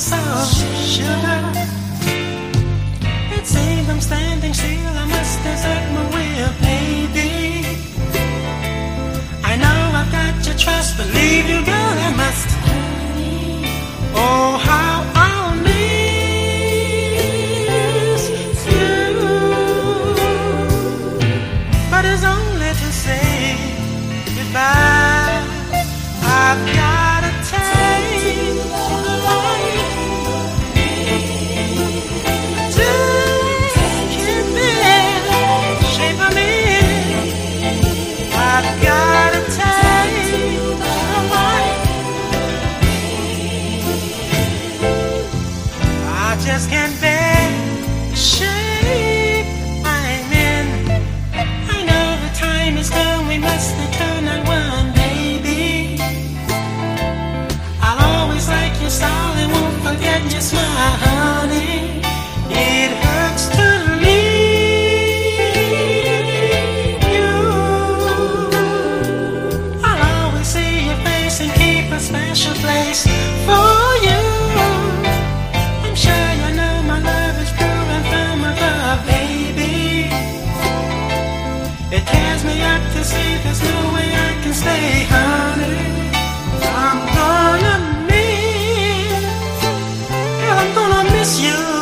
Sugar, It seems I'm standing still, I must desert my will. Me up to see there's no way I can stay, honey. I'm gonna miss, I'm gonna miss you.